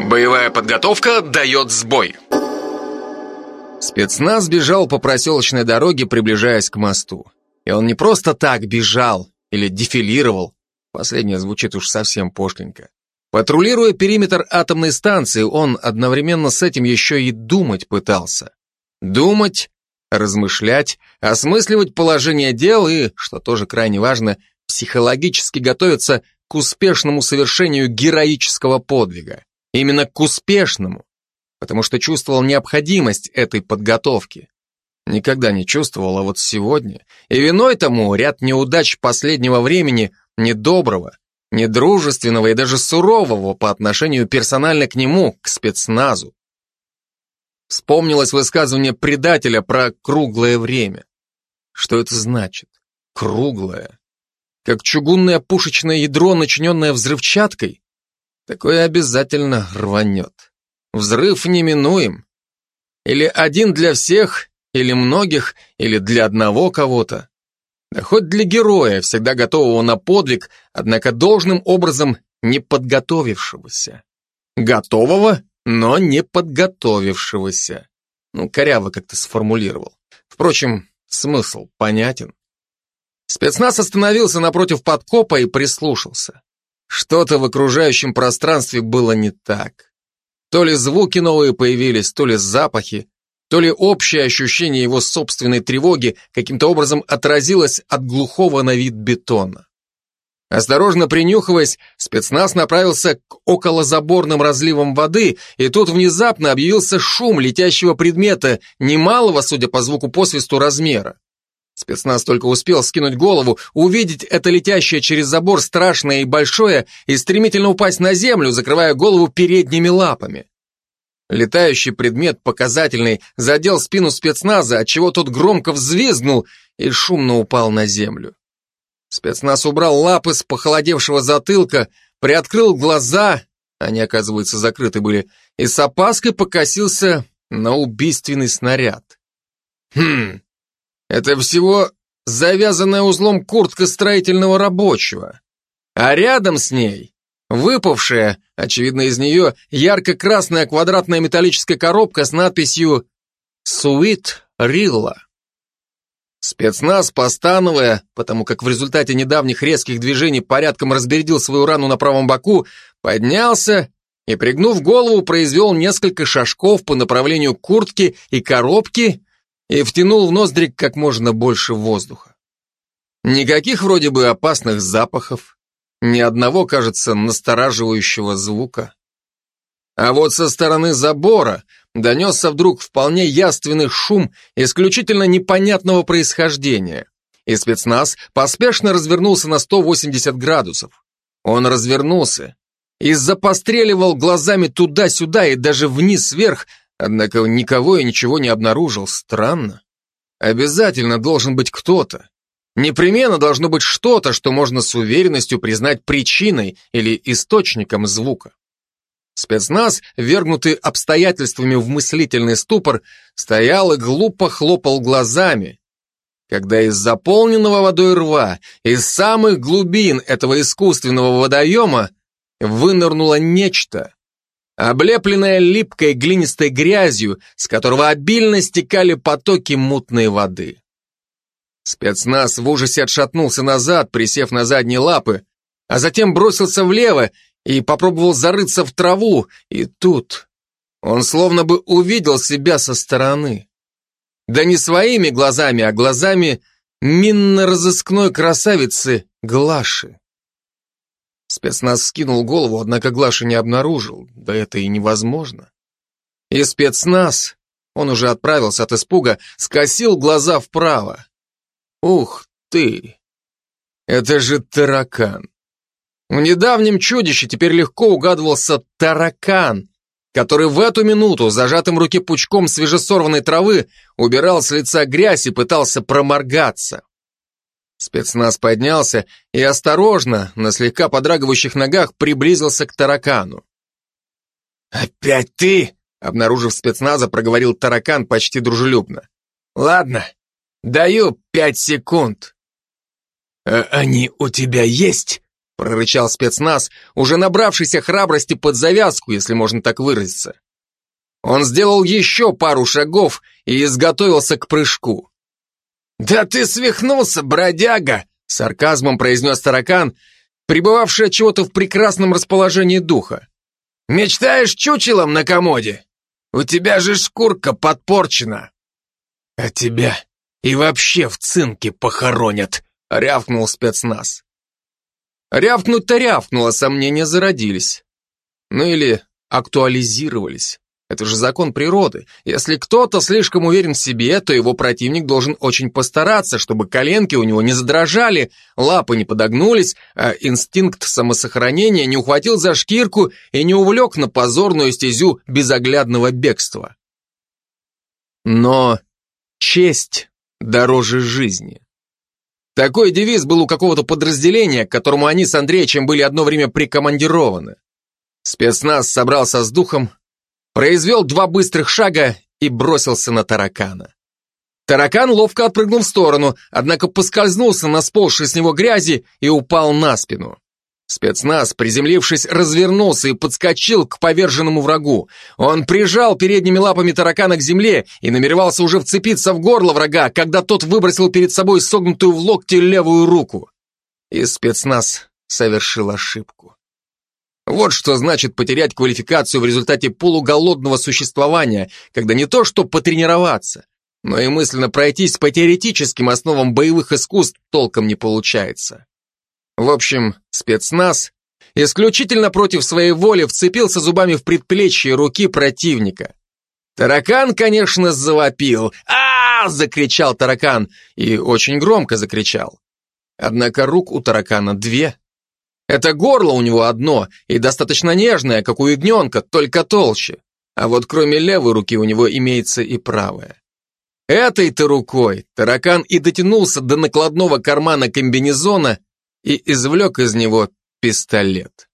Боевая подготовка дает сбой. Спецназ бежал по проселочной дороге, приближаясь к мосту. И он не просто так бежал или дефилировал. Последнее звучит уж совсем пошленько. Патрулируя периметр атомной станции, он одновременно с этим еще и думать пытался. Думать, размышлять, осмысливать положение дел и, что тоже крайне важно, психологически готовиться к успешному совершению героического подвига. Именно к успешному, потому что чувствовал необходимость этой подготовки. Никогда не чувствовал, а вот сегодня. И виной тому ряд неудач последнего времени, недоброго, недружественного и даже сурового по отношению персонально к нему, к спецназу. Вспомнилось высказывание предателя про круглое время. Что это значит? Круглое. Как чугунное пушечное ядро, начиненное взрывчаткой? Такое обязательно рванет. Взрыв неминуем. Или один для всех, или многих, или для одного кого-то. Да хоть для героя, всегда готового на подвиг, однако должным образом не подготовившегося. Готового, но не подготовившегося. Ну, коряво как-то сформулировал. Впрочем, смысл понятен. Спецназ остановился напротив подкопа и прислушался. Что-то в окружающем пространстве было не так. То ли звуки новые появились, то ли запахи, то ли общее ощущение его собственной тревоги каким-то образом отразилось от глухого на вид бетона. Осторожно принюхиваясь, спецназ направился к околозаборным разливам воды, и тут внезапно объявился шум летящего предмета, немалого, судя по звуку посвисту, размера. Спецназ только успел скинуть голову, увидеть это летящее через забор страшное и большое и стремительно упасть на землю, закрывая голову передними лапами. Летающий предмет показательный задел спину спецназа, отчего тот громко взвизгнул и шумно упал на землю. Спецназ убрал лапы с похолодевшего затылка, приоткрыл глаза, они, оказывается, закрыты были, и с опаской покосился на убийственный снаряд. Хм, это всего завязанная узлом куртка строительного рабочего. А рядом с ней выпавшая, очевидно из нее, ярко-красная квадратная металлическая коробка с надписью «Sweet Rilla». Спецназ, постановая, потому как в результате недавних резких движений порядком разбередил свою рану на правом боку, поднялся и, пригнув голову, произвел несколько шажков по направлению куртки и коробки и втянул в ноздри как можно больше воздуха. Никаких вроде бы опасных запахов, ни одного, кажется, настораживающего звука. А вот со стороны забора донесся вдруг вполне яственный шум исключительно непонятного происхождения, и спецназ поспешно развернулся на 180 градусов. Он развернулся и запостреливал глазами туда-сюда и даже вниз-вверх, Однако никого и ничего не обнаружил. Странно. Обязательно должен быть кто-то. Непременно должно быть что-то, что можно с уверенностью признать причиной или источником звука. Спецназ, вергнутый обстоятельствами в мыслительный ступор, стоял и глупо хлопал глазами, когда из заполненного водой рва, из самых глубин этого искусственного водоема вынырнуло нечто, облепленная липкой глинистой грязью, с которого обильно стекали потоки мутной воды. Спецназ в ужасе отшатнулся назад, присев на задние лапы, а затем бросился влево и попробовал зарыться в траву, и тут он словно бы увидел себя со стороны. Да не своими глазами, а глазами минно-розыскной красавицы Глаши. Спецназ скинул голову, однако Глаша не обнаружил. Да это и невозможно. И спецназ, он уже отправился от испуга, скосил глаза вправо. Ух ты! Это же таракан. В недавнем чудище теперь легко угадывался таракан, который в эту минуту, зажатым в руке пучком свежесорванной травы, убирал с лица грязь и пытался проморгаться. Спецназ поднялся и осторожно, на слегка подрагивающих ногах, приблизился к таракану. «Опять ты?» — обнаружив спецназа, проговорил таракан почти дружелюбно. «Ладно, даю пять секунд». «А они у тебя есть?» прорычал спецназ, уже набравшийся храбрости под завязку, если можно так выразиться. Он сделал еще пару шагов и изготовился к прыжку. «Да ты свихнулся, бродяга!» сарказмом произнес таракан, пребывавший от чего-то в прекрасном расположении духа. «Мечтаешь чучелом на комоде? У тебя же шкурка подпорчена!» «А тебя и вообще в цинке похоронят!» — рявкнул спецназ. Рявкнуть-то рявкнуло, сомнения зародились. Ну или актуализировались. Это же закон природы. Если кто-то слишком уверен в себе, то его противник должен очень постараться, чтобы коленки у него не задрожали, лапы не подогнулись, а инстинкт самосохранения не ухватил за шкирку и не увлек на позорную стезю безоглядного бегства. Но честь дороже жизни. Такой девиз был у какого-то подразделения, к которому они с Андреевичем были одно время прикомандированы. Спецназ собрался с духом, произвел два быстрых шага и бросился на таракана. Таракан ловко отпрыгнул в сторону, однако поскользнулся на сползшей с него грязи и упал на спину. Спецназ, приземлившись, развернулся и подскочил к поверженному врагу. Он прижал передними лапами таракана к земле и намеревался уже вцепиться в горло врага, когда тот выбросил перед собой согнутую в локте левую руку. И спецназ совершил ошибку. Вот что значит потерять квалификацию в результате полуголодного существования, когда не то что потренироваться, но и мысленно пройтись по теоретическим основам боевых искусств толком не получается. В общем, спецназ исключительно против своей воли вцепился зубами в предплечье руки противника. Таракан, конечно, завопил. а, -а, закричал таракан, и очень громко закричал. Однако рук у таракана две. Это горло у него одно и достаточно нежное, как у ягненка, только толще. А вот кроме левой руки у него имеется и правая. Этой-то рукой таракан и дотянулся до накладного кармана комбинезона и извлек из него пистолет.